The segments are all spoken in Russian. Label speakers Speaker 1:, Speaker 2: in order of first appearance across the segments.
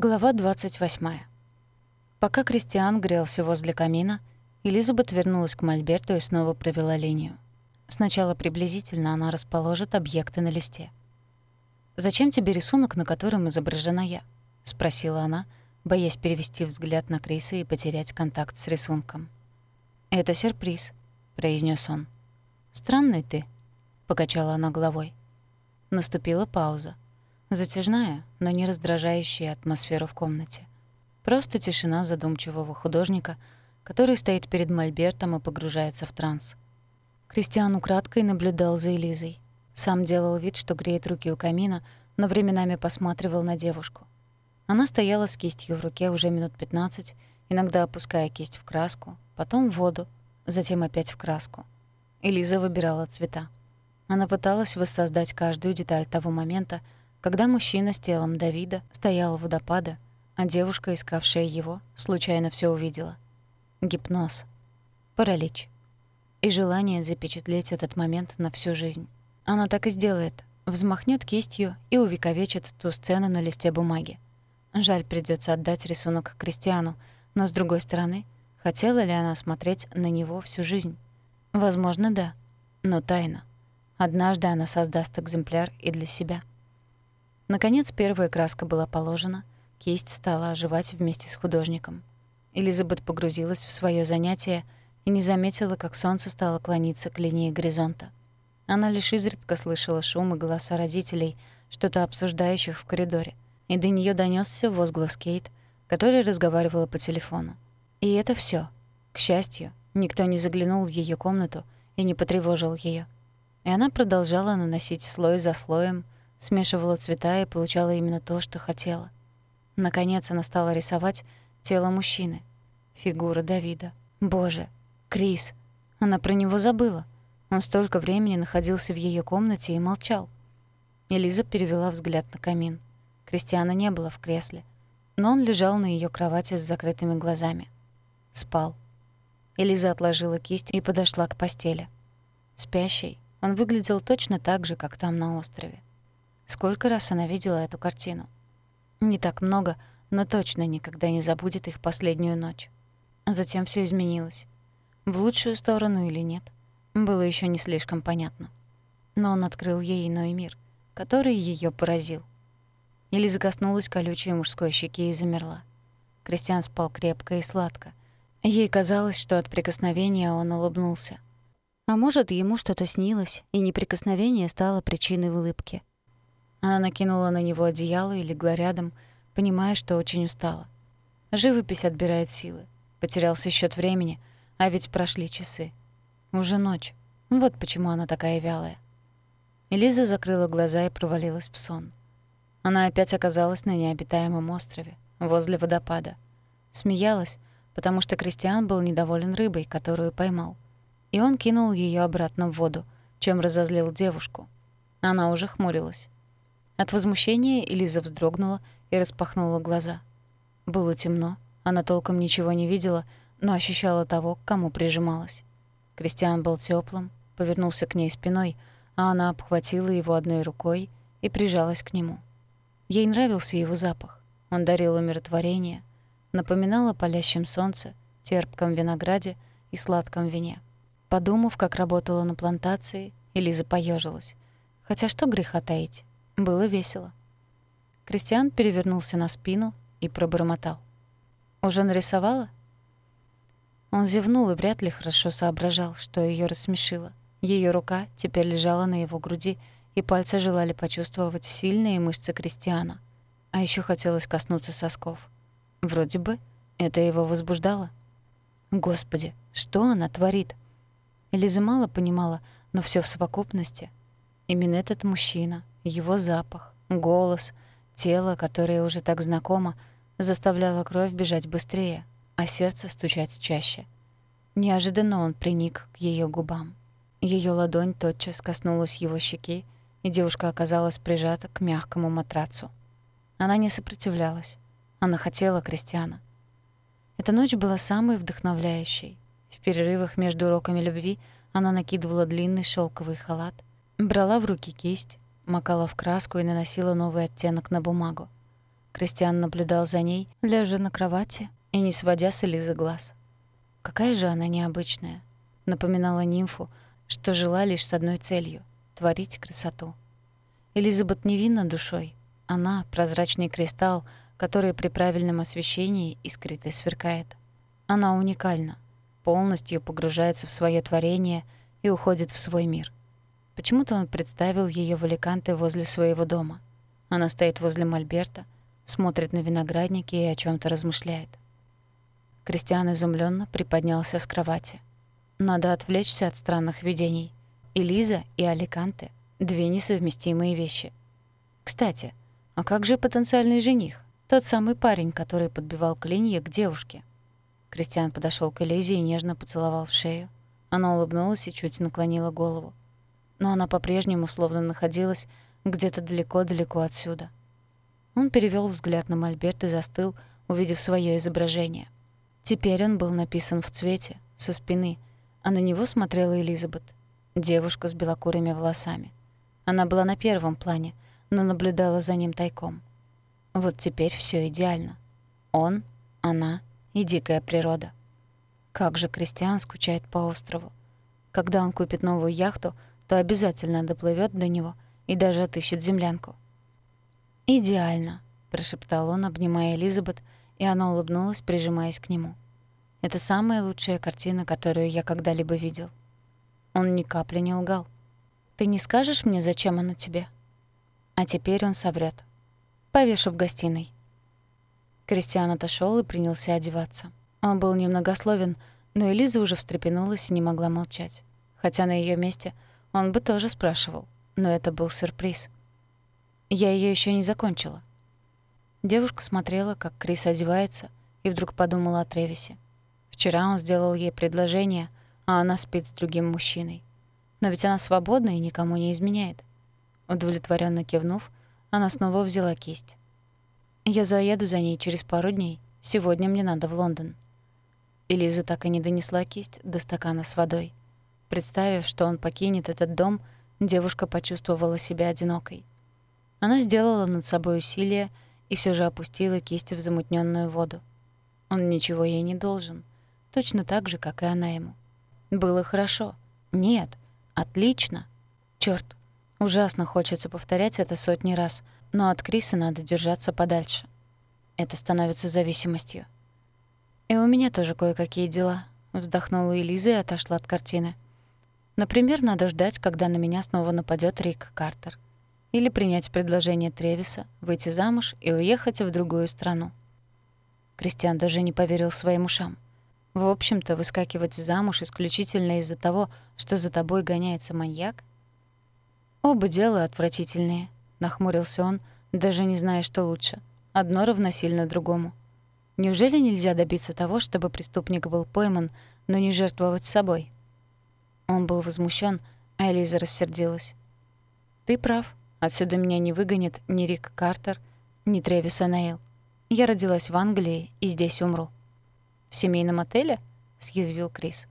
Speaker 1: Глава 28. Пока Кристиан грелся возле камина, Элизабет вернулась к Мольберту и снова провела линию. Сначала приблизительно она расположит объекты на листе. «Зачем тебе рисунок, на котором изображена я?» — спросила она, боясь перевести взгляд на Криса и потерять контакт с рисунком. «Это сюрприз», — произнес он. «Странный ты», — покачала она головой. Наступила пауза. Затяжная, но не раздражающая атмосферу в комнате. Просто тишина задумчивого художника, который стоит перед мольбертом и погружается в транс. Кристиан украдкой наблюдал за Элизой. Сам делал вид, что греет руки у камина, но временами посматривал на девушку. Она стояла с кистью в руке уже минут 15, иногда опуская кисть в краску, потом в воду, затем опять в краску. Элиза выбирала цвета. Она пыталась воссоздать каждую деталь того момента, когда мужчина с телом Давида стоял у водопада, а девушка, искавшая его, случайно все увидела. Гипноз. Паралич. И желание запечатлеть этот момент на всю жизнь. Она так и сделает. Взмахнет кистью и увековечит ту сцену на листе бумаги. Жаль, придется отдать рисунок Кристиану, но, с другой стороны, хотела ли она смотреть на него всю жизнь? Возможно, да, но тайна. Однажды она создаст экземпляр и для себя — Наконец первая краска была положена, кисть стала оживать вместе с художником. Элизабет погрузилась в свое занятие и не заметила, как солнце стало клониться к линии горизонта. Она лишь изредка слышала шум и голоса родителей, что-то обсуждающих в коридоре, и до нее донесся возглас Кейт, которая разговаривала по телефону. И это все. К счастью, никто не заглянул в ее комнату и не потревожил ее. И она продолжала наносить слой за слоем — смешивала цвета и получала именно то, что хотела. Наконец она стала рисовать тело мужчины, фигура Давида. Боже, Крис. Она про него забыла. Он столько времени находился в ее комнате и молчал. Элиза перевела взгляд на камин. Кристиана не было в кресле, но он лежал на ее кровати с закрытыми глазами. Спал. Элиза отложила кисть и подошла к постели. Спящий, он выглядел точно так же, как там на острове. Сколько раз она видела эту картину? Не так много, но точно никогда не забудет их последнюю ночь. Затем все изменилось. В лучшую сторону или нет, было еще не слишком понятно. Но он открыл ей иной мир, который ее поразил. Или закоснулась колючей мужской щеки и замерла. Кристиан спал крепко и сладко. Ей казалось, что от прикосновения он улыбнулся. А может, ему что-то снилось, и неприкосновение стало причиной улыбки. Она накинула на него одеяло и легла рядом, понимая, что очень устала. Живопись отбирает силы. Потерялся счет времени, а ведь прошли часы. Уже ночь. Вот почему она такая вялая. Элиза закрыла глаза и провалилась в сон. Она опять оказалась на необитаемом острове, возле водопада. Смеялась, потому что Кристиан был недоволен рыбой, которую поймал. И он кинул ее обратно в воду, чем разозлил девушку. Она уже хмурилась. От возмущения Элиза вздрогнула и распахнула глаза. Было темно, она толком ничего не видела, но ощущала того, к кому прижималась. Кристиан был теплым, повернулся к ней спиной, а она обхватила его одной рукой и прижалась к нему. Ей нравился его запах. Он дарил умиротворение, напоминал о палящем солнце, терпком винограде и сладком вине. Подумав, как работала на плантации, Элиза поежилась. Хотя что греха таить? Было весело. Кристиан перевернулся на спину и пробормотал. «Уже нарисовала?» Он зевнул и вряд ли хорошо соображал, что ее рассмешило. Ее рука теперь лежала на его груди, и пальцы желали почувствовать сильные мышцы Кристиана. А еще хотелось коснуться сосков. Вроде бы это его возбуждало. Господи, что она творит? Элиза мало понимала, но все в совокупности. Именно этот мужчина, его запах, голос, тело, которое уже так знакомо, заставляло кровь бежать быстрее, а сердце стучать чаще. Неожиданно он приник к ее губам. Ее ладонь тотчас коснулась его щеки, и девушка оказалась прижата к мягкому матрацу. Она не сопротивлялась. Она хотела Кристиана. Эта ночь была самой вдохновляющей. В перерывах между уроками любви она накидывала длинный шелковый халат, брала в руки кисть, макала в краску и наносила новый оттенок на бумагу. Кристиан наблюдал за ней, лежа на кровати и не сводя с Элизы глаз. Какая же она необычная. Напоминала нимфу, что жила лишь с одной целью — творить красоту. Элизабет невинна душой. Она — прозрачный кристалл, который при правильном освещении искрит и сверкает. Она уникальна, полностью погружается в свое творение и уходит в свой мир. Почему-то он представил ее в Аликанте возле своего дома. Она стоит возле Мольберта, смотрит на виноградники и о чем то размышляет. Кристиан изумленно приподнялся с кровати. Надо отвлечься от странных видений. И Лиза, и Аликанте — две несовместимые вещи. Кстати, а как же потенциальный жених? Тот самый парень, который подбивал клинья к девушке. Кристиан подошел к Элизе и нежно поцеловал в шею. Она улыбнулась и чуть наклонила голову. Но она по-прежнему словно находилась где-то далеко-далеко отсюда. Он перевел взгляд на мольберт и застыл, увидев свое изображение. Теперь он был написан в цвете, со спины, а на него смотрела Элизабет, девушка с белокурыми волосами. Она была на первом плане, но наблюдала за ним тайком. Вот теперь все идеально. Он, она и дикая природа. Как же Кристиан скучает по острову. Когда он купит новую яхту, то обязательно доплывет до него и даже отыщет землянку. «Идеально», — прошептал он, обнимая Элизабет, и она улыбнулась, прижимаясь к нему. «Это самая лучшая картина, которую я когда-либо видел». Он ни капли не лгал. «Ты не скажешь мне, зачем она тебе?» А теперь он соврет. «Повешу в гостиной». Кристиан отошел и принялся одеваться. Он был немногословен, но Элиза уже встрепенулась и не могла молчать. Хотя на ее месте он бы тоже спрашивал, но это был сюрприз. Я ее еще не закончила. Девушка смотрела, как Крис одевается, и вдруг подумала о Тревисе. Вчера он сделал ей предложение, а она спит с другим мужчиной. Но ведь она свободна и никому не изменяет. Удовлетворенно кивнув, она снова взяла кисть. «Я заеду за ней через пару дней. Сегодня мне надо в Лондон». Элиза так и не донесла кисть до стакана с водой. Представив, что он покинет этот дом, девушка почувствовала себя одинокой. Она сделала над собой усилие и все же опустила кисть в замутненную воду. Он ничего ей не должен, точно так же, как и она ему. Было хорошо. Нет, отлично. Черт, ужасно хочется повторять это сотни раз, но от Криса надо держаться подальше. Это становится зависимостью. И у меня тоже кое-какие дела, вздохнула Элиза и отошла от картины. Например, надо ждать, когда на меня снова нападет Рик Картер или принять предложение Тревиса, выйти замуж и уехать в другую страну. Кристиан даже не поверил своим ушам. В общем-то, выскакивать замуж исключительно из-за того, что за тобой гоняется маньяк? Оба дела отвратительные, нахмурился он, даже не зная, что лучше. Одно равносильно другому. Неужели нельзя добиться того, чтобы преступник был пойман, но не жертвовать собой? Он был возмущен, а Элиза рассердилась. «Ты прав. Отсюда меня не выгонит ни Рик Картер, ни Трэвис Нейл. Я родилась в Англии и здесь умру». «В семейном отеле?» — съязвил Крис.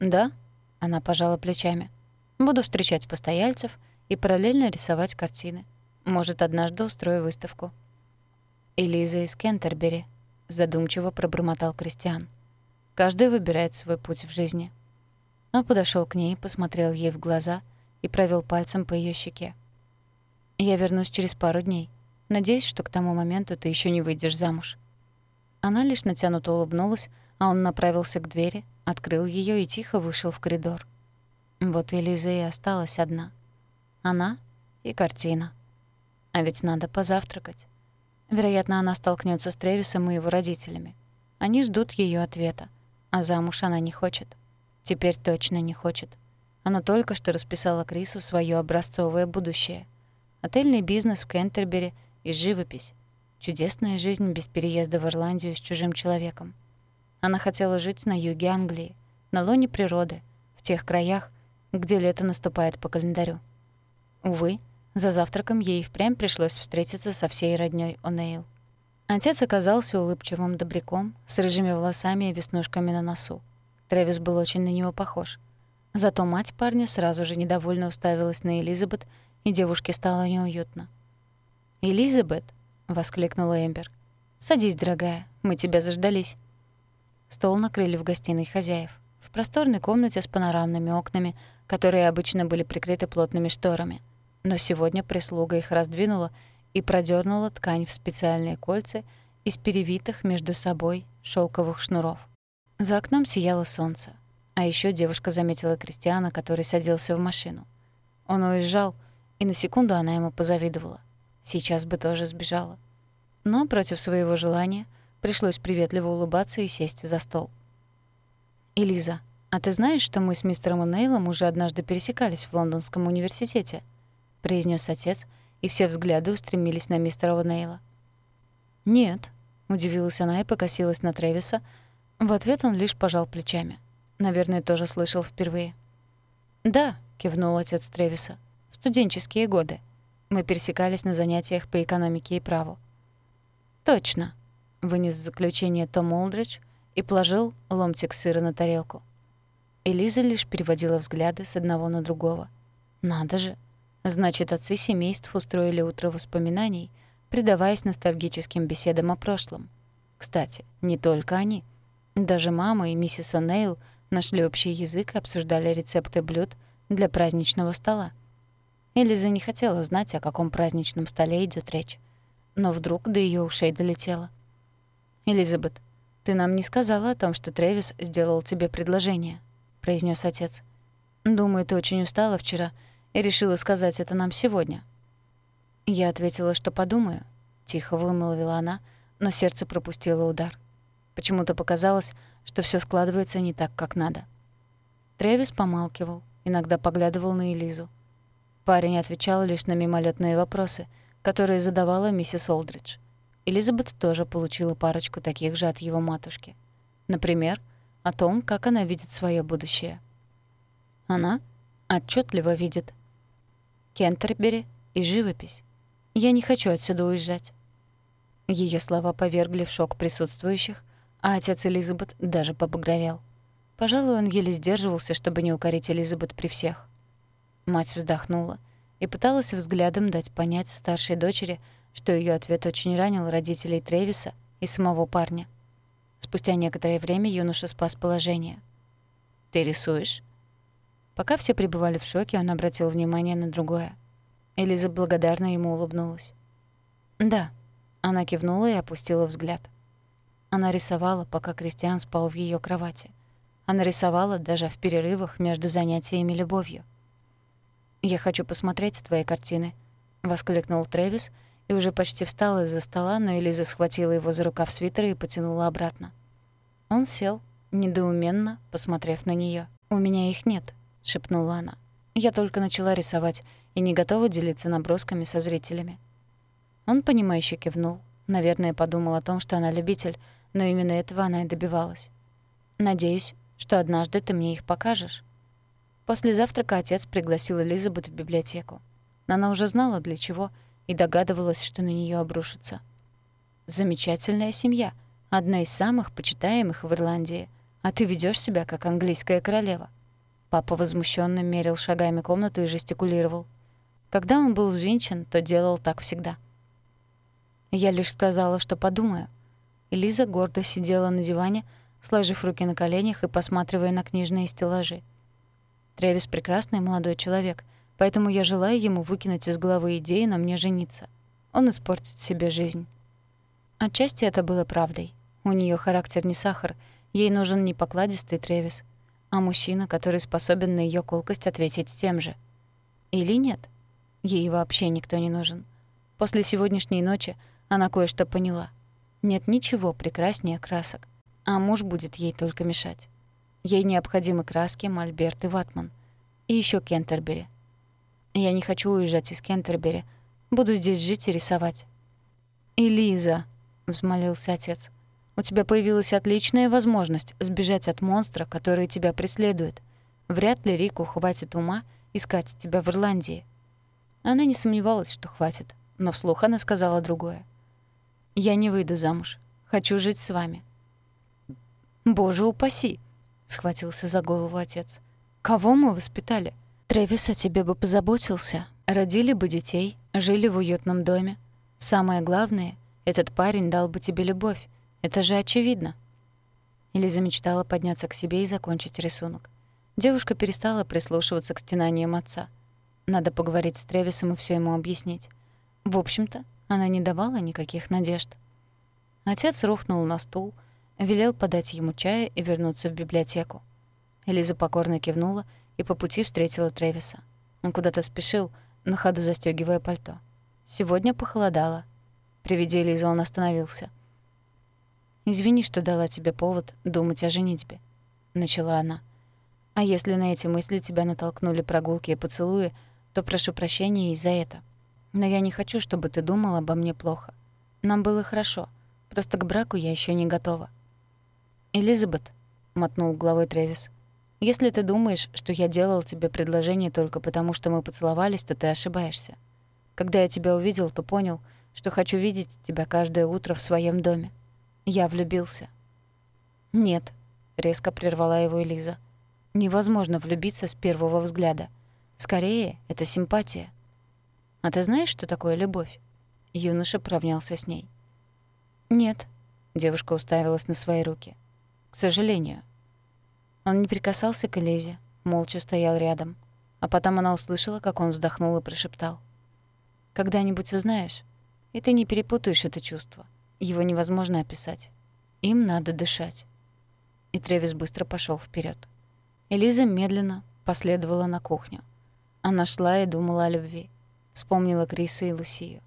Speaker 1: «Да», — она пожала плечами. «Буду встречать постояльцев и параллельно рисовать картины. Может, однажды устрою выставку». «Элиза из Кентербери», — задумчиво пробормотал Кристиан. «Каждый выбирает свой путь в жизни». Он подошел к ней, посмотрел ей в глаза и провел пальцем по ее щеке. Я вернусь через пару дней. Надеюсь, что к тому моменту ты еще не выйдешь замуж». Она лишь натянуто улыбнулась, а он направился к двери, открыл ее и тихо вышел в коридор. Вот и Лиза и осталась одна. Она и картина. А ведь надо позавтракать. Вероятно, она столкнется с Тревисом и его родителями. Они ждут ее ответа, а замуж она не хочет. Теперь точно не хочет. Она только что расписала Крису свое образцовое будущее — Отельный бизнес в Кентербери и живопись. Чудесная жизнь без переезда в Ирландию с чужим человеком. Она хотела жить на юге Англии, на лоне природы, в тех краях, где лето наступает по календарю. Увы, за завтраком ей впрямь пришлось встретиться со всей роднёй О'Нейл. Отец оказался улыбчивым добряком, с рыжими волосами и веснушками на носу. Трэвис был очень на него похож. Зато мать парня сразу же недовольно уставилась на Элизабет и девушке стало неуютно. «Элизабет!» — воскликнула Эмбер. «Садись, дорогая, мы тебя заждались». Стол накрыли в гостиной хозяев. В просторной комнате с панорамными окнами, которые обычно были прикрыты плотными шторами. Но сегодня прислуга их раздвинула и продернула ткань в специальные кольца из перевитых между собой шелковых шнуров. За окном сияло солнце. А еще девушка заметила Кристиана, который садился в машину. Он уезжал, и на секунду она ему позавидовала. Сейчас бы тоже сбежала. Но против своего желания пришлось приветливо улыбаться и сесть за стол. «Элиза, а ты знаешь, что мы с мистером Нейлом уже однажды пересекались в Лондонском университете?» — произнес отец, и все взгляды устремились на мистера Нейла. «Нет», — удивилась она и покосилась на Трэвиса. В ответ он лишь пожал плечами. Наверное, тоже слышал впервые. «Да», — кивнул отец Трэвиса, — «в студенческие годы. Мы пересекались на занятиях по экономике и праву». «Точно», — вынес заключение Том Олдридж, и положил ломтик сыра на тарелку. Элиза лишь переводила взгляды с одного на другого. «Надо же! Значит, отцы семейств устроили утро воспоминаний, предаваясь ностальгическим беседам о прошлом. Кстати, не только они. Даже мама и миссис О'Нейл нашли общий язык и обсуждали рецепты блюд для праздничного стола. Элиза не хотела знать, о каком праздничном столе идет речь. Но вдруг до ее ушей долетело. «Элизабет, «Ты нам не сказала о том, что Трэвис сделал тебе предложение», — произнес отец. «Думаю, ты очень устала вчера и решила сказать это нам сегодня». Я ответила, что подумаю. Тихо вымолвила она, но сердце пропустило удар. Почему-то показалось, что все складывается не так, как надо. Трэвис помалкивал, иногда поглядывал на Элизу. Парень отвечал лишь на мимолетные вопросы, которые задавала миссис Олдридж. Элизабет тоже получила парочку таких же от его матушки. Например, о том, как она видит свое будущее. Она отчетливо видит Кентербери и живопись. Я не хочу отсюда уезжать. Ее слова повергли в шок присутствующих, а отец Элизабет даже побагровел. Пожалуй, он еле сдерживался, чтобы не укорить Элизабет при всех. Мать вздохнула и пыталась взглядом дать понять старшей дочери, что ее ответ очень ранил родителей Трэвиса и самого парня. Спустя некоторое время юноша спас положение. «Ты рисуешь?» Пока все пребывали в шоке, он обратил внимание на другое. Элиза благодарно ему улыбнулась. «Да», — она кивнула и опустила взгляд. Она рисовала, пока Кристиан спал в ее кровати. Она рисовала даже в перерывах между занятиями любовью. «Я хочу посмотреть твои картины», — воскликнул Трэвис — и уже почти встал из-за стола, но Элиза схватила его за рукав свитера и потянула обратно. Он сел, недоуменно, посмотрев на неё. «У меня их нет», — шепнула она. «Я только начала рисовать и не готова делиться набросками со зрителями». Он, понимающе кивнул. Наверное, подумал о том, что она любитель, но именно этого она и добивалась. «Надеюсь, что однажды ты мне их покажешь». После завтрака отец пригласил Элизабет в библиотеку. Она уже знала, для чего — и догадывалась, что на нее обрушится. Замечательная семья, одна из самых почитаемых в Ирландии, а ты ведешь себя как английская королева. Папа возмущенно мерил шагами комнату и жестикулировал. Когда он был взвинчен, то делал так всегда. Я лишь сказала, что подумаю. Элиза гордо сидела на диване, сложив руки на коленях и посматривая на книжные стеллажи. Тревис прекрасный молодой человек — Поэтому я желаю ему выкинуть из головы идею на мне жениться. Он испортит себе жизнь. Отчасти это было правдой. У нее характер не сахар, ей нужен не покладистый Тревис, а мужчина, который способен на ее колкость ответить тем же. Или нет? Ей вообще никто не нужен. После сегодняшней ночи она кое-что поняла. Нет ничего прекраснее красок, а муж будет ей только мешать. Ей необходимы краски, мольберт и ватман. И еще Кентербери — я не хочу уезжать из Кентербери. Буду здесь жить и рисовать». «Элиза», — взмолился отец, — «у тебя появилась отличная возможность сбежать от монстра, который тебя преследует. Вряд ли Рику хватит ума искать тебя в Ирландии». Она не сомневалась, что хватит, но вслух она сказала другое. «Я не выйду замуж. Хочу жить с вами». «Боже упаси!» — схватился за голову отец. «Кого мы воспитали? Трэвис о тебе бы позаботился. Родили бы детей, жили в уютном доме. Самое главное, этот парень дал бы тебе любовь. Это же очевидно. Элиза мечтала подняться к себе и закончить рисунок. Девушка перестала прислушиваться к стенаниям отца. Надо поговорить с Тревисом и все ему объяснить. В общем-то, она не давала никаких надежд. Отец рухнул на стул, велел подать ему чая и вернуться в библиотеку. Элиза покорно кивнула и по пути встретила Тревиса. Он куда-то спешил, на ходу застегивая пальто. Сегодня похолодало. При виде Элизы он остановился. «Извини, что дала тебе повод думать о женитьбе», — начала она. «А если на эти мысли тебя натолкнули прогулки и поцелуи, то прошу прощения и за это. Но я не хочу, чтобы ты думал обо мне плохо. Нам было хорошо, просто к браку я еще не готова». «Элизабет», — мотнул головой Трэвис, — «если ты думаешь, что я делал тебе предложение только потому, что мы поцеловались, то ты ошибаешься. Когда я тебя увидел, то понял, что хочу видеть тебя каждое утро в своем доме. Я влюбился. Нет, резко прервала его Элиза. Невозможно влюбиться с первого взгляда. Скорее, это симпатия. А ты знаешь, что такое любовь? Юноша провнялся с ней. Нет, девушка уставилась на свои руки. К сожалению. Он не прикасался к Элизе, молча стоял рядом. А потом она услышала, как он вздохнул и прошептал. «Когда-нибудь узнаешь, и ты не перепутаешь это чувство. Его невозможно описать. Им надо дышать. И Тревис быстро пошел вперед. Элиза медленно последовала на кухню. Она шла и думала о любви. Вспомнила Криса и Лусию.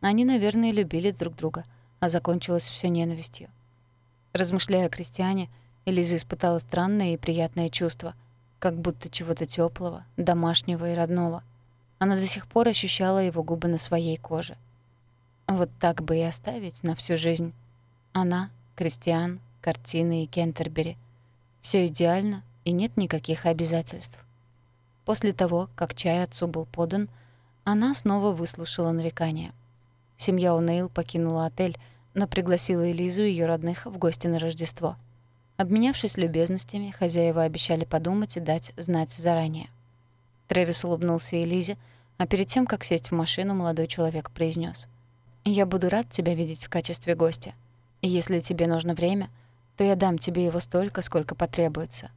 Speaker 1: Они, наверное, любили друг друга, а закончилось все ненавистью. Размышляя о Кристиане, Элиза испытала странное и приятное чувство, как будто чего-то теплого, домашнего и родного. Она до сих пор ощущала его губы на своей коже. Вот так бы и оставить на всю жизнь. Она, Кристиан, картины и Кентербери. Все идеально, и нет никаких обязательств. После того, как чай отцу был подан, она снова выслушала нарекания. Семья О'Нейл покинула отель, но пригласила Элизу и ее родных в гости на Рождество. Обменявшись любезностями, хозяева обещали подумать и дать знать заранее. Трэвис улыбнулся Элизе, а перед тем, как сесть в машину, молодой человек произнес: я буду рад тебя видеть в качестве гостя. И если тебе нужно время, то я дам тебе его столько, сколько потребуется.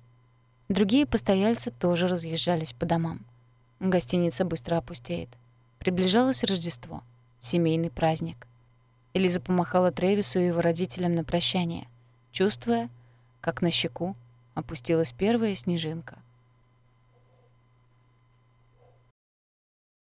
Speaker 1: Другие постояльцы тоже разъезжались по домам. Гостиница быстро опустеет. Приближалось Рождество, семейный праздник. Элиза помахала Тревису и его родителям на прощание, чувствуя, как на щеку опустилась первая снежинка.